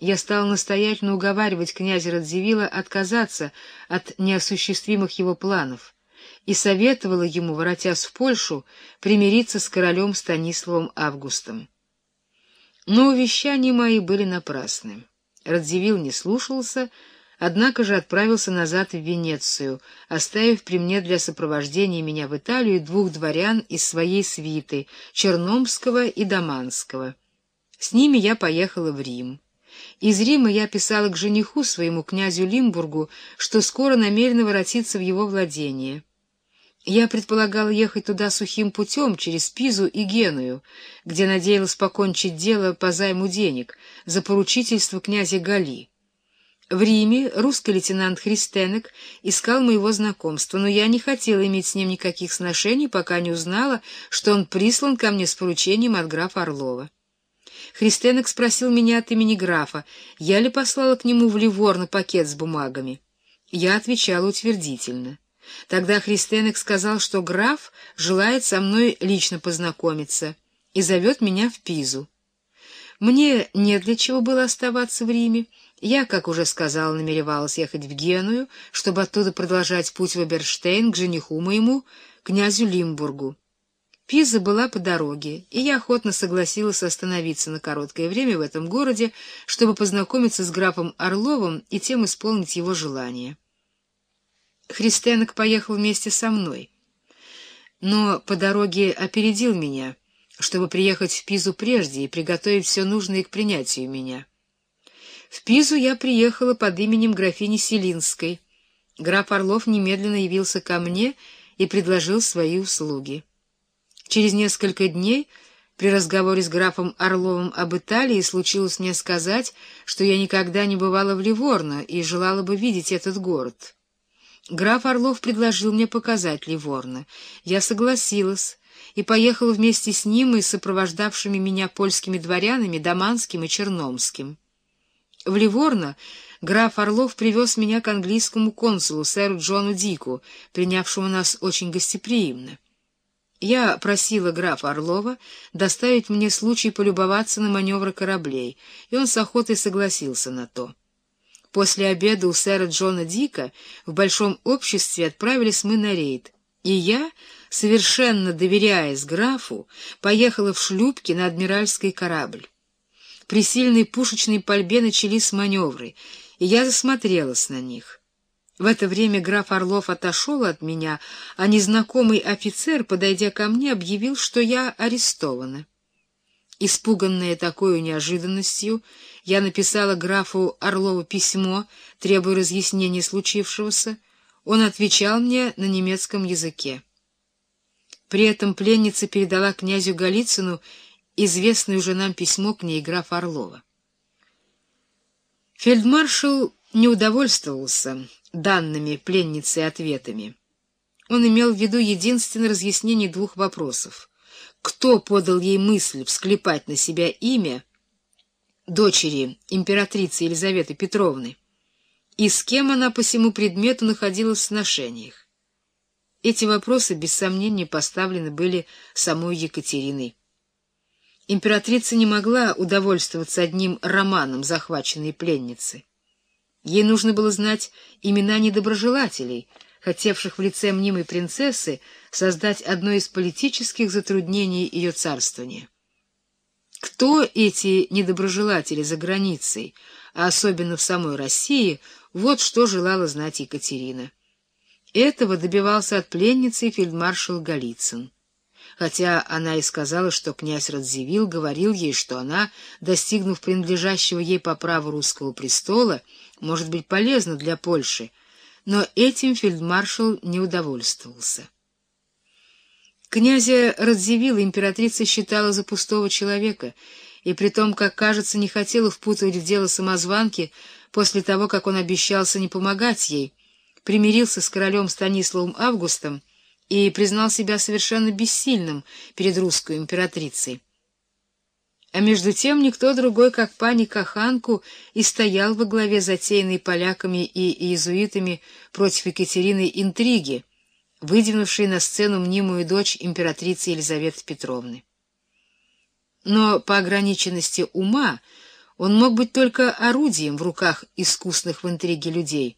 я стал настоятельно уговаривать князя Радзивилла отказаться от неосуществимых его планов и советовала ему, воротясь в Польшу, примириться с королем Станиславом Августом. Но увещания мои были напрасны. Радзивилл не слушался, однако же отправился назад в Венецию, оставив при мне для сопровождения меня в Италию двух дворян из своей свиты, Черномского и Даманского. С ними я поехала в Рим. Из Рима я писала к жениху своему князю Лимбургу, что скоро намерена воротиться в его владение. Я предполагал ехать туда сухим путем, через Пизу и Геную, где надеялась покончить дело по займу денег, за поручительство князя Гали. В Риме русский лейтенант Христенок искал моего знакомства, но я не хотела иметь с ним никаких сношений, пока не узнала, что он прислан ко мне с поручением от графа Орлова. Христенок спросил меня от имени графа, я ли послала к нему в Ливорно пакет с бумагами. Я отвечала утвердительно. Тогда Христенек сказал, что граф желает со мной лично познакомиться и зовет меня в Пизу. Мне не для чего было оставаться в Риме. Я, как уже сказал, намеревалась ехать в Геную, чтобы оттуда продолжать путь в Эберштейн к жениху моему, князю Лимбургу. Пиза была по дороге, и я охотно согласилась остановиться на короткое время в этом городе, чтобы познакомиться с графом Орловым и тем исполнить его желание. Христенок поехал вместе со мной, но по дороге опередил меня, чтобы приехать в Пизу прежде и приготовить все нужное к принятию меня. В Пизу я приехала под именем графини Селинской. Граф Орлов немедленно явился ко мне и предложил свои услуги. Через несколько дней при разговоре с графом Орловым об Италии случилось мне сказать, что я никогда не бывала в Ливорно и желала бы видеть этот город. Граф Орлов предложил мне показать Ливорно. Я согласилась и поехала вместе с ним и сопровождавшими меня польскими дворянами Даманским и Черномским. В Ливорно граф Орлов привез меня к английскому консулу, сэру Джону Дику, принявшему нас очень гостеприимно. Я просила графа Орлова доставить мне случай полюбоваться на маневры кораблей, и он с охотой согласился на то. После обеда у сэра Джона Дика в большом обществе отправились мы на рейд, и я, совершенно доверяясь графу, поехала в шлюпке на адмиральский корабль. При сильной пушечной пальбе начались маневры, и я засмотрелась на них. В это время граф Орлов отошел от меня, а незнакомый офицер, подойдя ко мне, объявил, что я арестована. Испуганная такой неожиданностью, я написала графу Орлову письмо, требуя разъяснения случившегося. Он отвечал мне на немецком языке. При этом пленница передала князю Голицыну известное уже нам письмо к ней графа Орлова. Фельдмаршал не удовольствовался данными пленницей ответами. Он имел в виду единственное разъяснение двух вопросов. Кто подал ей мысль всклепать на себя имя дочери императрицы Елизаветы Петровны, и с кем она по всему предмету находилась в сношениях? Эти вопросы, без сомнения, поставлены были самой Екатериной. Императрица не могла удовольствоваться одним романом захваченной пленницы. Ей нужно было знать имена недоброжелателей, хотевших в лице мнимой принцессы создать одно из политических затруднений ее царствования. Кто эти недоброжелатели за границей, а особенно в самой России, вот что желала знать Екатерина. Этого добивался от пленницы фельдмаршал Голицын хотя она и сказала, что князь Радзивилл говорил ей, что она, достигнув принадлежащего ей по праву русского престола, может быть полезна для Польши, но этим фельдмаршал не удовольствовался. Князя Радзивилла императрица считала за пустого человека, и при том, как кажется, не хотела впутывать в дело самозванки после того, как он обещался не помогать ей, примирился с королем Станиславом Августом и признал себя совершенно бессильным перед русской императрицей. А между тем никто другой, как пани Каханку, и стоял во главе затеянной поляками и иезуитами против Екатерины интриги, выдвинувшей на сцену мнимую дочь императрицы Елизаветы Петровны. Но по ограниченности ума Он мог быть только орудием в руках искусных в интриге людей.